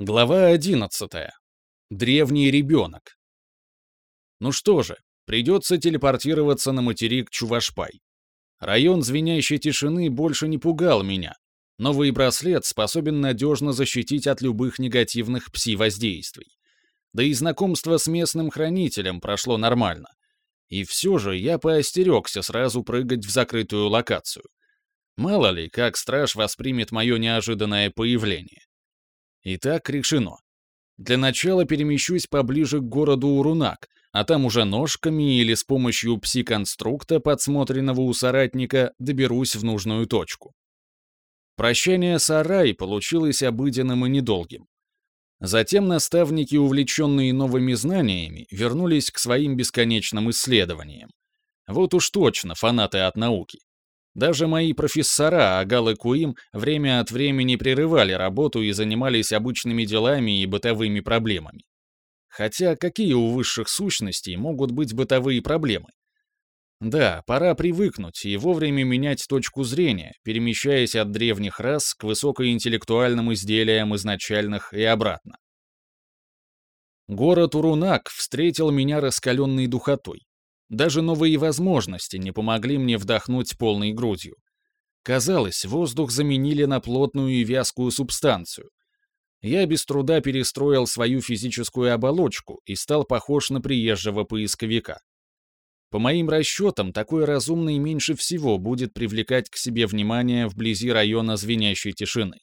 Глава 11. Древний ребенок. Ну что же, придется телепортироваться на материк Чувашпай. Район звенящей тишины больше не пугал меня. Новый браслет способен надежно защитить от любых негативных пси-воздействий. Да и знакомство с местным хранителем прошло нормально. И все же я поостерегся сразу прыгать в закрытую локацию. Мало ли, как страж воспримет мое неожиданное появление. Итак, решено. Для начала перемещусь поближе к городу Урунак, а там уже ножками или с помощью пси-конструкта, подсмотренного у соратника, доберусь в нужную точку. Прощание с Арай получилось обыденным и недолгим. Затем наставники, увлеченные новыми знаниями, вернулись к своим бесконечным исследованиям. Вот уж точно фанаты от науки. Даже мои профессора Агал и Куим время от времени прерывали работу и занимались обычными делами и бытовыми проблемами. Хотя какие у высших сущностей могут быть бытовые проблемы? Да, пора привыкнуть и вовремя менять точку зрения, перемещаясь от древних рас к высокоинтеллектуальным изделиям изначальных и обратно. Город Урунак встретил меня раскаленной духотой. Даже новые возможности не помогли мне вдохнуть полной грудью. Казалось, воздух заменили на плотную и вязкую субстанцию. Я без труда перестроил свою физическую оболочку и стал похож на приезжего поисковика. По моим расчетам, такой разумный меньше всего будет привлекать к себе внимание вблизи района звенящей тишины.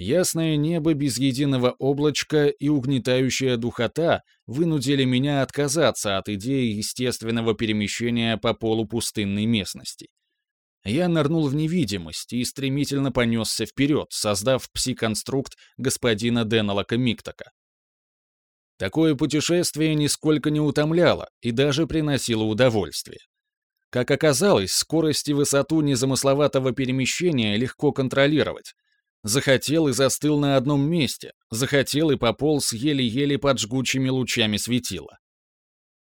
Ясное небо без единого облачка и угнетающая духота вынудили меня отказаться от идеи естественного перемещения по полу пустынной местности. Я нырнул в невидимость и стремительно понесся вперед, создав пси-конструкт господина Деннелока Миктока. Такое путешествие нисколько не утомляло и даже приносило удовольствие. Как оказалось, скорость и высоту незамысловатого перемещения легко контролировать, Захотел и застыл на одном месте, захотел и пополз еле-еле под жгучими лучами светила.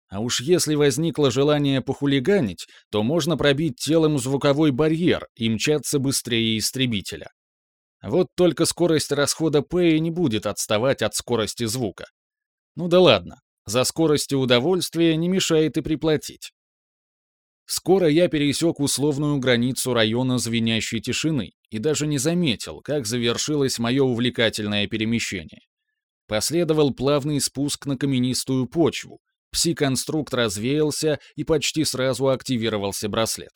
А уж если возникло желание похулиганить, то можно пробить телом звуковой барьер и мчаться быстрее истребителя. Вот только скорость расхода П не будет отставать от скорости звука. Ну да ладно, за скорость и удовольствие не мешает и приплатить. Скоро я пересек условную границу района звенящей тишины и даже не заметил, как завершилось мое увлекательное перемещение. Последовал плавный спуск на каменистую почву, пси-конструкт развеялся и почти сразу активировался браслет.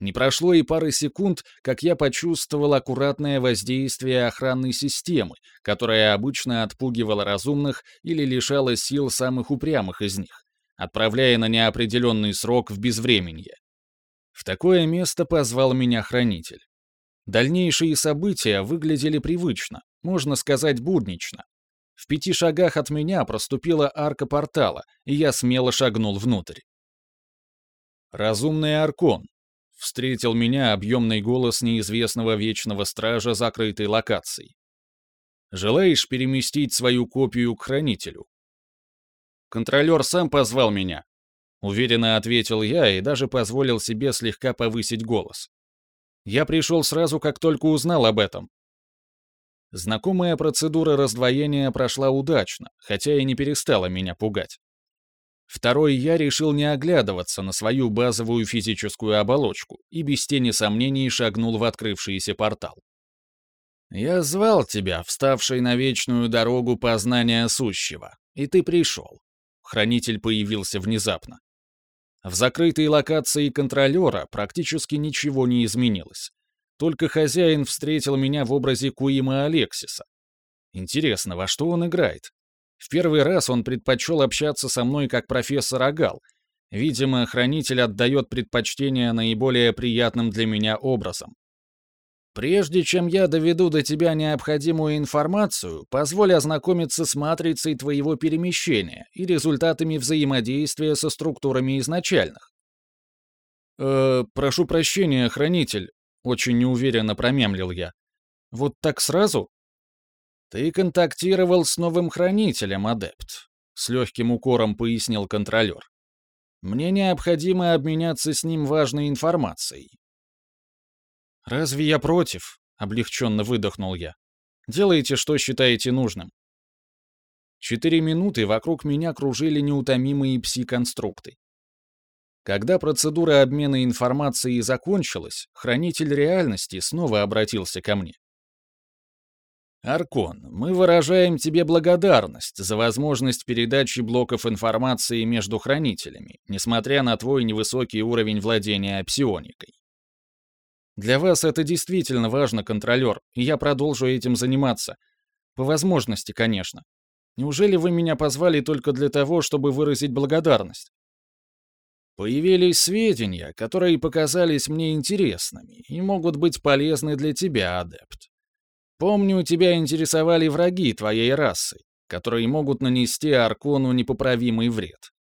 Не прошло и пары секунд, как я почувствовал аккуратное воздействие охранной системы, которая обычно отпугивала разумных или лишала сил самых упрямых из них отправляя на неопределенный срок в безвременье. В такое место позвал меня хранитель. Дальнейшие события выглядели привычно, можно сказать буднично. В пяти шагах от меня проступила арка портала, и я смело шагнул внутрь. «Разумный Аркон», — встретил меня объемный голос неизвестного вечного стража закрытой локации. «Желаешь переместить свою копию к хранителю?» Контролер сам позвал меня. Уверенно ответил я и даже позволил себе слегка повысить голос. Я пришел сразу, как только узнал об этом. Знакомая процедура раздвоения прошла удачно, хотя и не перестала меня пугать. Второй я решил не оглядываться на свою базовую физическую оболочку и без тени сомнений шагнул в открывшийся портал. «Я звал тебя, вставший на вечную дорогу познания сущего, и ты пришел. Хранитель появился внезапно. В закрытой локации контролера практически ничего не изменилось. Только хозяин встретил меня в образе Куима Алексиса. Интересно, во что он играет? В первый раз он предпочел общаться со мной как профессор Агал. Видимо, хранитель отдает предпочтение наиболее приятным для меня образом. Прежде чем я доведу до тебя необходимую информацию, позволь ознакомиться с матрицей твоего перемещения и результатами взаимодействия со структурами изначальных. «Э, прошу прощения, хранитель», — очень неуверенно промямлил я. «Вот так сразу?» «Ты контактировал с новым хранителем, адепт», — с легким укором пояснил контролер. «Мне необходимо обменяться с ним важной информацией. «Разве я против?» — облегченно выдохнул я. Делайте, что считаете нужным. Четыре минуты вокруг меня кружили неутомимые пси-конструкты. Когда процедура обмена информацией закончилась, хранитель реальности снова обратился ко мне. «Аркон, мы выражаем тебе благодарность за возможность передачи блоков информации между хранителями, несмотря на твой невысокий уровень владения псионикой. Для вас это действительно важно, контролер, и я продолжу этим заниматься. По возможности, конечно. Неужели вы меня позвали только для того, чтобы выразить благодарность? Появились сведения, которые показались мне интересными и могут быть полезны для тебя, адепт. Помню, тебя интересовали враги твоей расы, которые могут нанести Аркону непоправимый вред.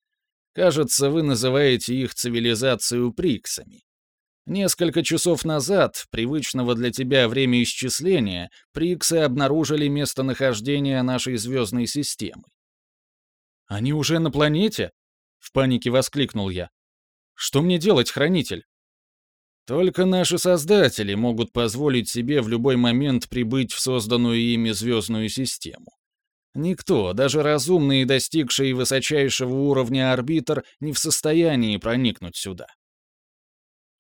Кажется, вы называете их цивилизацию Приксами. Несколько часов назад, привычного для тебя время исчисления, Приксы обнаружили местонахождение нашей звездной системы. «Они уже на планете?» — в панике воскликнул я. «Что мне делать, Хранитель?» Только наши создатели могут позволить себе в любой момент прибыть в созданную ими звездную систему. Никто, даже разумный и достигший высочайшего уровня арбитр, не в состоянии проникнуть сюда.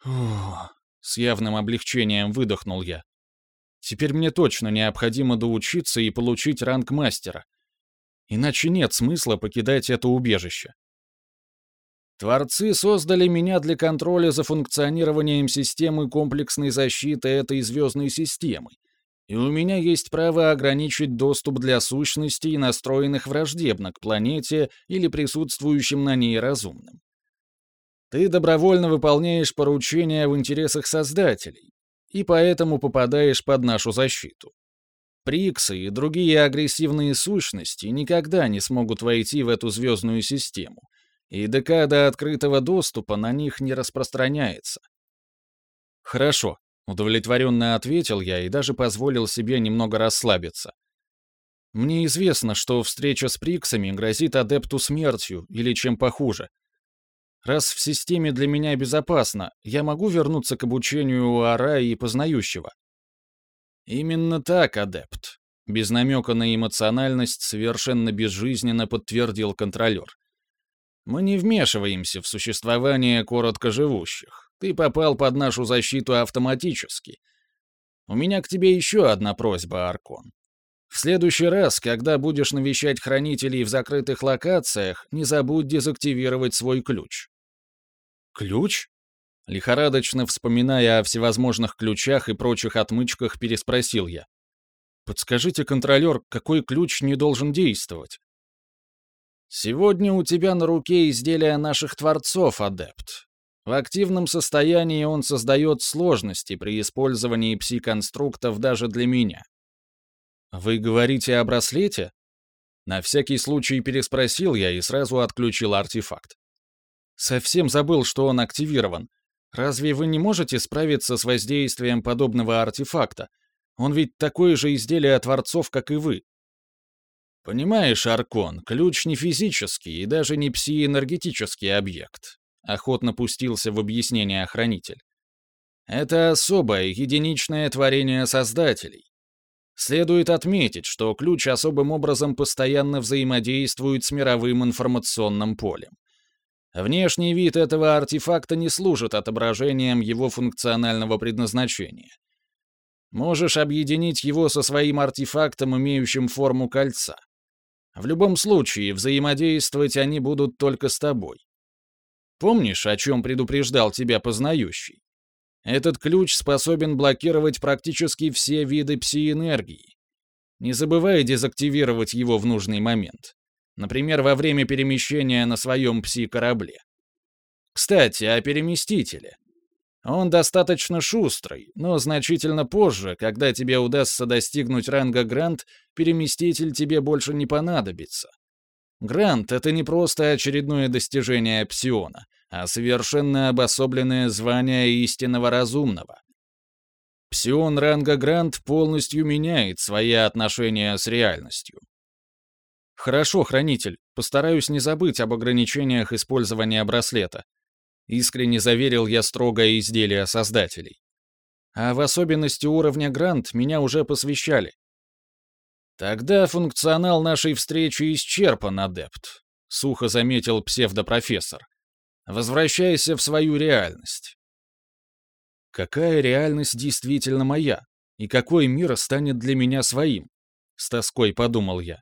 Фух, с явным облегчением выдохнул я. Теперь мне точно необходимо доучиться и получить ранг мастера. Иначе нет смысла покидать это убежище. Творцы создали меня для контроля за функционированием системы комплексной защиты этой звездной системы, и у меня есть право ограничить доступ для сущностей, настроенных враждебно к планете или присутствующим на ней разумным. Ты добровольно выполняешь поручения в интересах Создателей, и поэтому попадаешь под нашу защиту. Приксы и другие агрессивные сущности никогда не смогут войти в эту звездную систему, и декада открытого доступа на них не распространяется. Хорошо, удовлетворенно ответил я и даже позволил себе немного расслабиться. Мне известно, что встреча с Приксами грозит адепту смертью или чем похуже — Раз в системе для меня безопасно, я могу вернуться к обучению у Ара и познающего. Именно так, адепт. Без намека на эмоциональность совершенно безжизненно подтвердил контролер. Мы не вмешиваемся в существование короткоживущих. Ты попал под нашу защиту автоматически. У меня к тебе еще одна просьба, Аркон. В следующий раз, когда будешь навещать хранителей в закрытых локациях, не забудь дезактивировать свой ключ. «Ключ?» Лихорадочно вспоминая о всевозможных ключах и прочих отмычках, переспросил я. «Подскажите, контролер, какой ключ не должен действовать?» «Сегодня у тебя на руке изделие наших творцов, адепт. В активном состоянии он создает сложности при использовании пси-конструктов даже для меня». «Вы говорите о браслете?» На всякий случай переспросил я и сразу отключил артефакт. Совсем забыл, что он активирован. Разве вы не можете справиться с воздействием подобного артефакта? Он ведь такое же изделие Творцов, как и вы. Понимаешь, Аркон, ключ не физический и даже не псиэнергетический объект. Охотно пустился в объяснение охранитель. Это особое, единичное творение Создателей. Следует отметить, что ключ особым образом постоянно взаимодействует с мировым информационным полем. Внешний вид этого артефакта не служит отображением его функционального предназначения. Можешь объединить его со своим артефактом, имеющим форму кольца. В любом случае, взаимодействовать они будут только с тобой. Помнишь, о чем предупреждал тебя познающий? Этот ключ способен блокировать практически все виды пси-энергии. Не забывай дезактивировать его в нужный момент. Например, во время перемещения на своем пси-корабле. Кстати, о переместителе. Он достаточно шустрый, но значительно позже, когда тебе удастся достигнуть ранга Грант, переместитель тебе больше не понадобится. Грант — это не просто очередное достижение псиона, а совершенно обособленное звание истинного разумного. Псион ранга Грант полностью меняет свои отношения с реальностью. «Хорошо, хранитель, постараюсь не забыть об ограничениях использования браслета», искренне заверил я строгое изделие создателей. А в особенности уровня Грант меня уже посвящали. Тогда функционал нашей встречи исчерпан, адепт, сухо заметил псевдопрофессор. Возвращайся в свою реальность. Какая реальность действительно моя? И какой мир станет для меня своим? С тоской подумал я.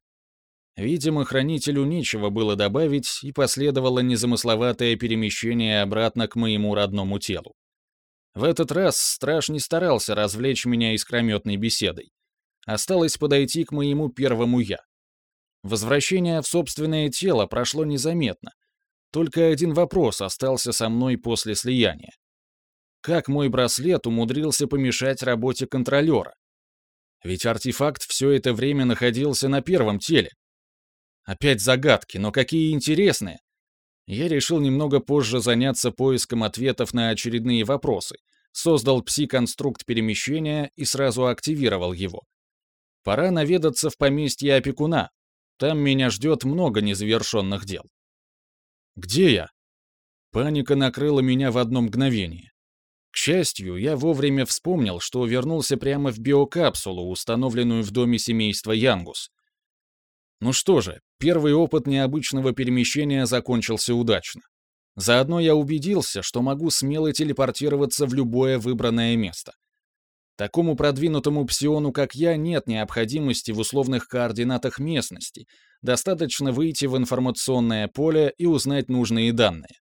Видимо, хранителю нечего было добавить, и последовало незамысловатое перемещение обратно к моему родному телу. В этот раз страж не старался развлечь меня искрометной беседой. Осталось подойти к моему первому «я». Возвращение в собственное тело прошло незаметно, только один вопрос остался со мной после слияния. Как мой браслет умудрился помешать работе контролера? Ведь артефакт все это время находился на первом теле. Опять загадки, но какие интересные. Я решил немного позже заняться поиском ответов на очередные вопросы, создал пси-конструкт перемещения и сразу активировал его. Пора наведаться в поместье опекуна. Там меня ждет много незавершенных дел. Где я? Паника накрыла меня в одно мгновение. К счастью, я вовремя вспомнил, что вернулся прямо в биокапсулу, установленную в доме семейства Янгус. Ну что же, первый опыт необычного перемещения закончился удачно. Заодно я убедился, что могу смело телепортироваться в любое выбранное место. Такому продвинутому псиону, как я, нет необходимости в условных координатах местности. Достаточно выйти в информационное поле и узнать нужные данные.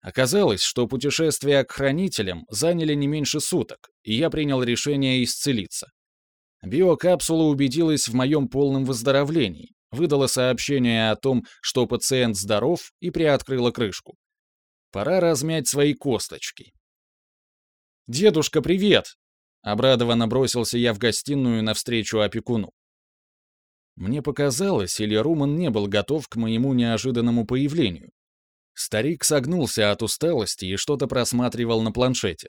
Оказалось, что путешествия к хранителям заняли не меньше суток, и я принял решение исцелиться. Биокапсула убедилась в моем полном выздоровлении, выдала сообщение о том, что пациент здоров, и приоткрыла крышку. Пора размять свои косточки. «Дедушка, привет!» Обрадованно бросился я в гостиную навстречу опекуну. Мне показалось, или Руман не был готов к моему неожиданному появлению. Старик согнулся от усталости и что-то просматривал на планшете.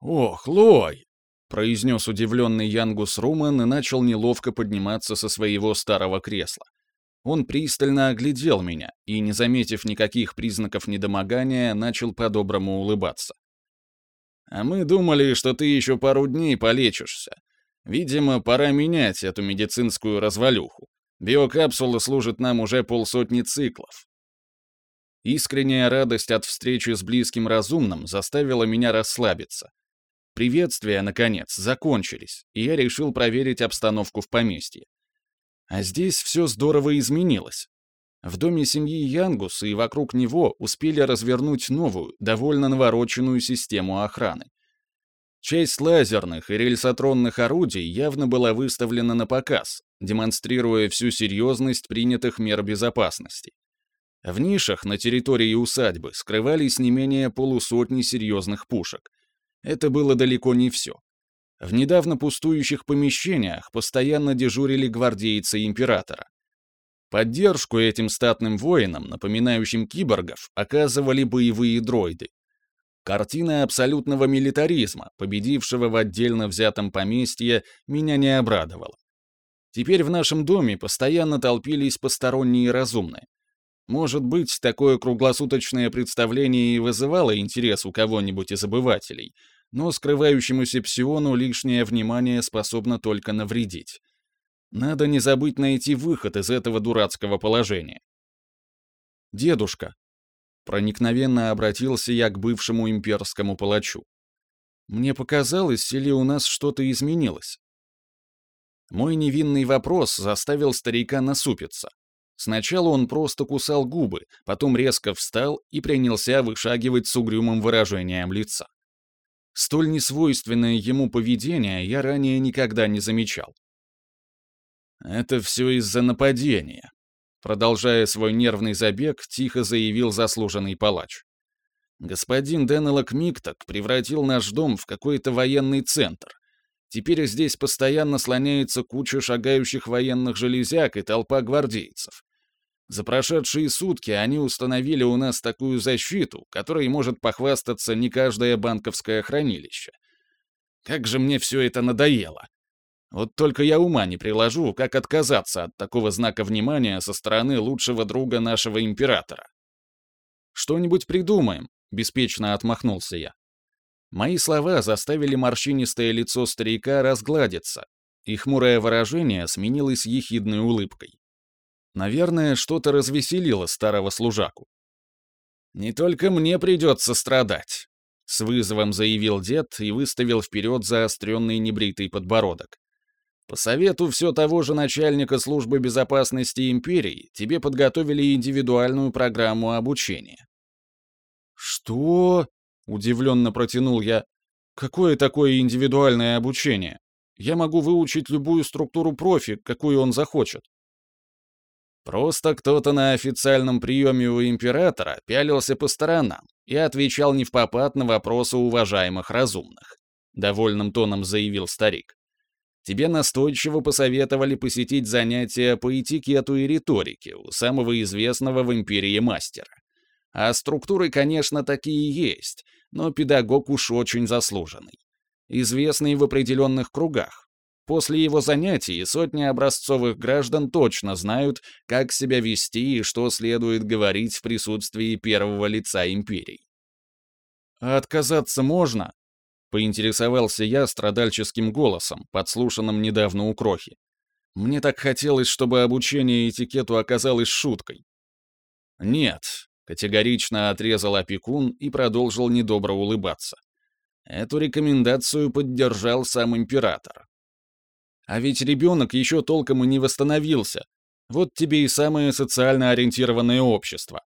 «Ох, Лой!» — произнес удивленный Янгус Руман и начал неловко подниматься со своего старого кресла. Он пристально оглядел меня и, не заметив никаких признаков недомогания, начал по-доброму улыбаться. А мы думали, что ты еще пару дней полечишься. Видимо, пора менять эту медицинскую развалюху. Биокапсула служит нам уже полсотни циклов. Искренняя радость от встречи с близким разумным заставила меня расслабиться. Приветствия, наконец, закончились, и я решил проверить обстановку в поместье. А здесь все здорово изменилось. В доме семьи Янгус и вокруг него успели развернуть новую, довольно навороченную систему охраны. Часть лазерных и рельсотронных орудий явно была выставлена на показ, демонстрируя всю серьезность принятых мер безопасности. В нишах на территории усадьбы скрывались не менее полусотни серьезных пушек. Это было далеко не все. В недавно пустующих помещениях постоянно дежурили гвардейцы императора. Поддержку этим статным воинам, напоминающим киборгов, оказывали боевые дроиды. Картина абсолютного милитаризма, победившего в отдельно взятом поместье, меня не обрадовала. Теперь в нашем доме постоянно толпились посторонние разумные. Может быть, такое круглосуточное представление и вызывало интерес у кого-нибудь из обывателей, но скрывающемуся псиону лишнее внимание способно только навредить. Надо не забыть найти выход из этого дурацкого положения. «Дедушка», — проникновенно обратился я к бывшему имперскому палачу, «мне показалось, или у нас что-то изменилось?» Мой невинный вопрос заставил старика насупиться. Сначала он просто кусал губы, потом резко встал и принялся вышагивать с угрюмым выражением лица. Столь несвойственное ему поведение я ранее никогда не замечал. «Это все из-за нападения», — продолжая свой нервный забег, тихо заявил заслуженный палач. «Господин Денелок Микток превратил наш дом в какой-то военный центр. Теперь здесь постоянно слоняется куча шагающих военных железяк и толпа гвардейцев. За прошедшие сутки они установили у нас такую защиту, которой может похвастаться не каждое банковское хранилище. Как же мне все это надоело. Вот только я ума не приложу, как отказаться от такого знака внимания со стороны лучшего друга нашего императора. «Что-нибудь придумаем», — беспечно отмахнулся я. Мои слова заставили морщинистое лицо старика разгладиться, и хмурое выражение сменилось ехидной улыбкой. Наверное, что-то развеселило старого служаку. «Не только мне придется страдать», — с вызовом заявил дед и выставил вперед заостренный небритый подбородок. «По совету все того же начальника службы безопасности империи тебе подготовили индивидуальную программу обучения». «Что?» — удивленно протянул я. «Какое такое индивидуальное обучение? Я могу выучить любую структуру профи, какую он захочет». Просто кто-то на официальном приеме у императора пялился по сторонам и отвечал не в попад на вопросы уважаемых разумных. Довольным тоном заявил старик. Тебе настойчиво посоветовали посетить занятия по этикету и риторике у самого известного в империи мастера. А структуры, конечно, такие есть, но педагог уж очень заслуженный. Известный в определенных кругах, После его занятий сотни образцовых граждан точно знают, как себя вести и что следует говорить в присутствии первого лица империи. «А отказаться можно?» — поинтересовался я страдальческим голосом, подслушанным недавно у Крохи. Мне так хотелось, чтобы обучение этикету оказалось шуткой. «Нет», — категорично отрезал опекун и продолжил недобро улыбаться. Эту рекомендацию поддержал сам император. А ведь ребенок еще толком и не восстановился. Вот тебе и самое социально ориентированное общество.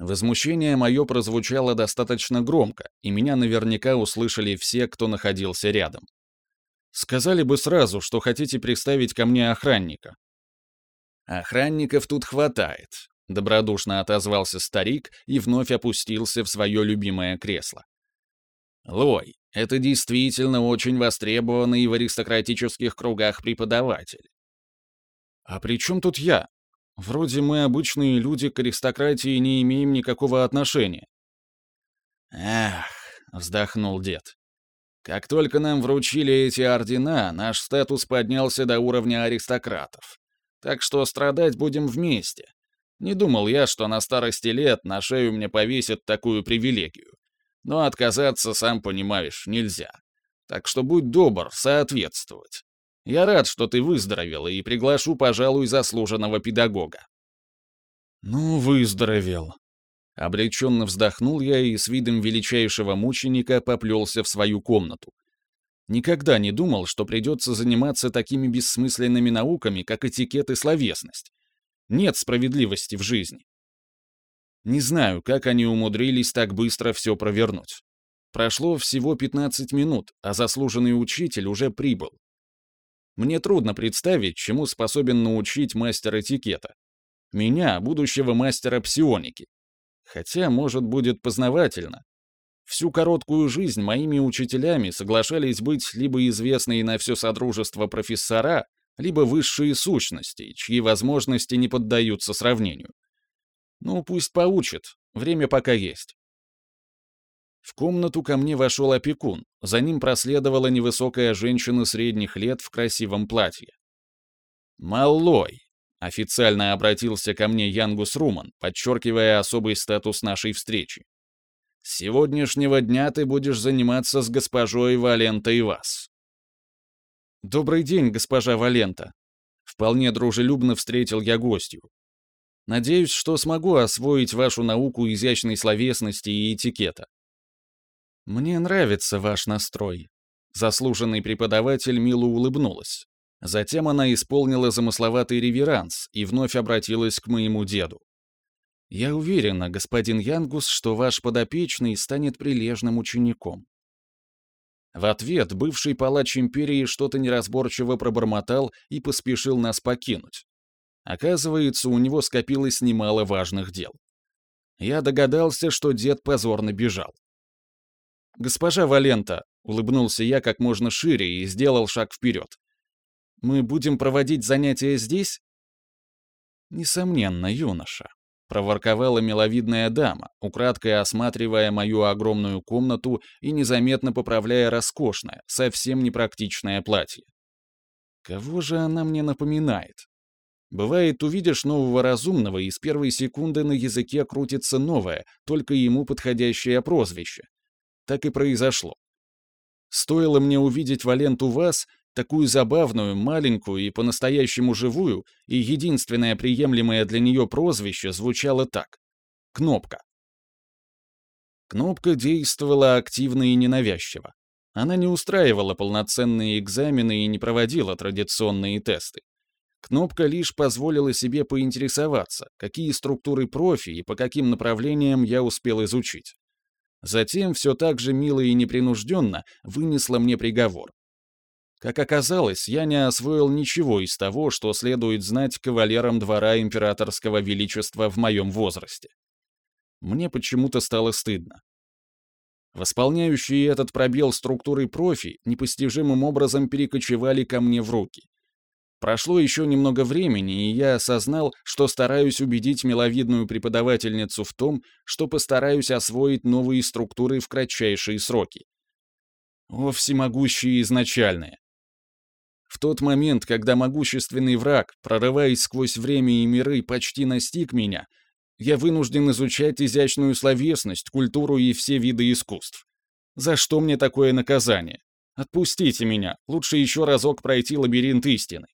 Возмущение мое прозвучало достаточно громко, и меня наверняка услышали все, кто находился рядом. Сказали бы сразу, что хотите приставить ко мне охранника. Охранников тут хватает, добродушно отозвался старик и вновь опустился в свое любимое кресло. Лой, это действительно очень востребованный в аристократических кругах преподаватель. А при чем тут я? Вроде мы обычные люди к аристократии не имеем никакого отношения. Эх, вздохнул дед. Как только нам вручили эти ордена, наш статус поднялся до уровня аристократов. Так что страдать будем вместе. Не думал я, что на старости лет на шею мне повесят такую привилегию. Но отказаться, сам понимаешь, нельзя. Так что будь добр соответствовать. Я рад, что ты выздоровел, и приглашу, пожалуй, заслуженного педагога». «Ну, выздоровел». Обреченно вздохнул я и с видом величайшего мученика поплелся в свою комнату. Никогда не думал, что придется заниматься такими бессмысленными науками, как этикет и словесность. Нет справедливости в жизни. Не знаю, как они умудрились так быстро все провернуть. Прошло всего 15 минут, а заслуженный учитель уже прибыл. Мне трудно представить, чему способен научить мастер этикета. Меня, будущего мастера псионики. Хотя, может, будет познавательно. Всю короткую жизнь моими учителями соглашались быть либо известные на все содружество профессора, либо высшие сущности, чьи возможности не поддаются сравнению. Ну, пусть поучит, время пока есть. В комнату ко мне вошел опекун, за ним проследовала невысокая женщина средних лет в красивом платье. «Маллой», — официально обратился ко мне Янгус Руман, подчеркивая особый статус нашей встречи. «С сегодняшнего дня ты будешь заниматься с госпожой Валентой Вас». «Добрый день, госпожа Валента», — вполне дружелюбно встретил я гостью, Надеюсь, что смогу освоить вашу науку изящной словесности и этикета. Мне нравится ваш настрой. Заслуженный преподаватель мило улыбнулась. Затем она исполнила замысловатый реверанс и вновь обратилась к моему деду. «Я уверена, господин Янгус, что ваш подопечный станет прилежным учеником». В ответ бывший палач империи что-то неразборчиво пробормотал и поспешил нас покинуть. Оказывается, у него скопилось немало важных дел. Я догадался, что дед позорно бежал. «Госпожа Валента», — улыбнулся я как можно шире и сделал шаг вперед. «Мы будем проводить занятия здесь?» «Несомненно, юноша», — проворковала миловидная дама, украдкой осматривая мою огромную комнату и незаметно поправляя роскошное, совсем непрактичное платье. «Кого же она мне напоминает?» Бывает, увидишь нового разумного, и с первой секунды на языке крутится новое, только ему подходящее прозвище. Так и произошло. Стоило мне увидеть Валенту вас, такую забавную, маленькую и по-настоящему живую, и единственное приемлемое для нее прозвище звучало так — «Кнопка». Кнопка действовала активно и ненавязчиво. Она не устраивала полноценные экзамены и не проводила традиционные тесты. Кнопка лишь позволила себе поинтересоваться, какие структуры профи и по каким направлениям я успел изучить. Затем все так же мило и непринужденно вынесла мне приговор. Как оказалось, я не освоил ничего из того, что следует знать кавалерам двора императорского величества в моем возрасте. Мне почему-то стало стыдно. Восполняющие этот пробел структуры профи непостижимым образом перекочевали ко мне в руки. Прошло еще немного времени, и я осознал, что стараюсь убедить миловидную преподавательницу в том, что постараюсь освоить новые структуры в кратчайшие сроки. О, всемогущие изначальные! В тот момент, когда могущественный враг, прорываясь сквозь время и миры, почти настиг меня, я вынужден изучать изящную словесность, культуру и все виды искусств. За что мне такое наказание? Отпустите меня, лучше еще разок пройти лабиринт истины.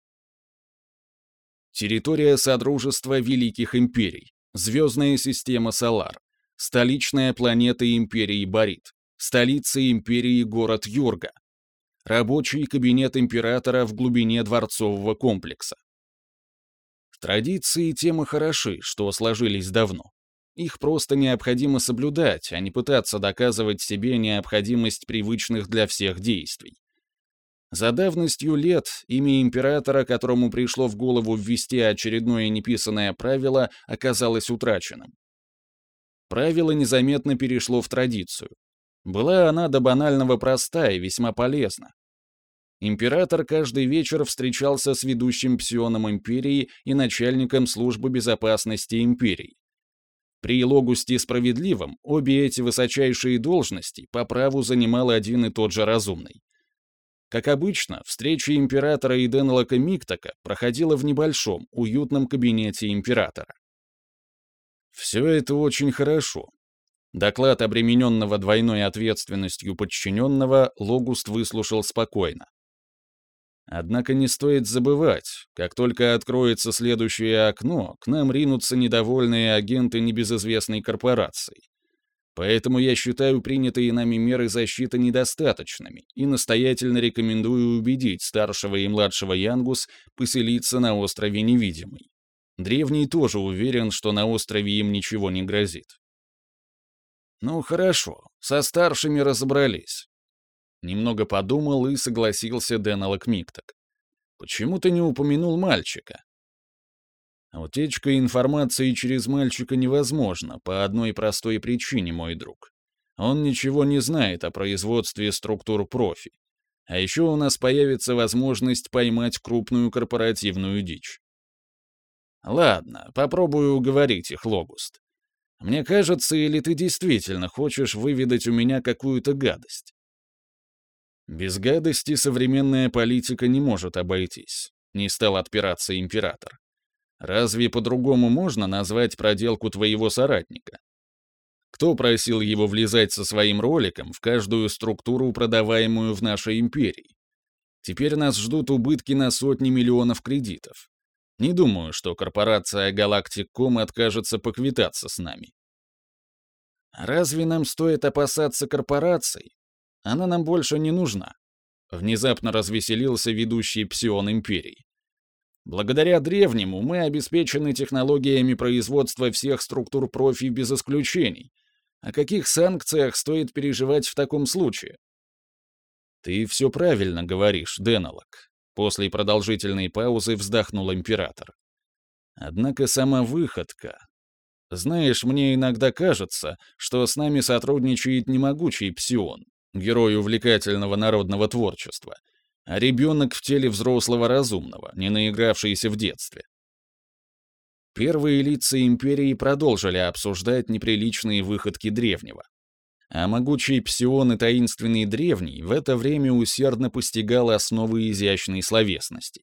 Территория Содружества Великих Империй. Звездная система Солар. Столичная планета Империи Борит. Столица Империи город Юрга. Рабочий кабинет Императора в глубине дворцового комплекса. Традиции темы хороши, что сложились давно. Их просто необходимо соблюдать, а не пытаться доказывать себе необходимость привычных для всех действий. За давностью лет имя императора, которому пришло в голову ввести очередное неписанное правило, оказалось утраченным. Правило незаметно перешло в традицию. Была она до банального проста и весьма полезна. Император каждый вечер встречался с ведущим псионом империи и начальником службы безопасности империи. При Логусте Справедливом обе эти высочайшие должности по праву занимал один и тот же разумный. Как обычно, встреча императора и Денлока Миктака проходила в небольшом, уютном кабинете императора. Все это очень хорошо. Доклад обремененного двойной ответственностью подчиненного Логуст выслушал спокойно. Однако не стоит забывать, как только откроется следующее окно, к нам ринутся недовольные агенты небезызвестной корпорации. Поэтому я считаю принятые нами меры защиты недостаточными и настоятельно рекомендую убедить старшего и младшего Янгус поселиться на острове Невидимый. Древний тоже уверен, что на острове им ничего не грозит. Ну хорошо, со старшими разобрались. Немного подумал и согласился Деннелок Микток. Почему ты не упомянул мальчика? Утечка информации через мальчика невозможна по одной простой причине, мой друг. Он ничего не знает о производстве структур профи. А еще у нас появится возможность поймать крупную корпоративную дичь. Ладно, попробую уговорить их, Логуст. Мне кажется, или ты действительно хочешь выведать у меня какую-то гадость? Без гадости современная политика не может обойтись. Не стал отпираться император. Разве по-другому можно назвать проделку твоего соратника? Кто просил его влезать со своим роликом в каждую структуру, продаваемую в нашей империи? Теперь нас ждут убытки на сотни миллионов кредитов. Не думаю, что корпорация Galactic.com откажется поквитаться с нами. Разве нам стоит опасаться корпораций? Она нам больше не нужна. Внезапно развеселился ведущий псион империи. Благодаря древнему мы обеспечены технологиями производства всех структур профи без исключений. О каких санкциях стоит переживать в таком случае? Ты все правильно говоришь, Денолок. После продолжительной паузы вздохнул император. Однако сама выходка... Знаешь, мне иногда кажется, что с нами сотрудничает не могучий псион, герой увлекательного народного творчества, а ребенок в теле взрослого разумного, не наигравшийся в детстве. Первые лица империи продолжили обсуждать неприличные выходки древнего. А могучий псион и таинственный древний в это время усердно постигал основы изящной словесности.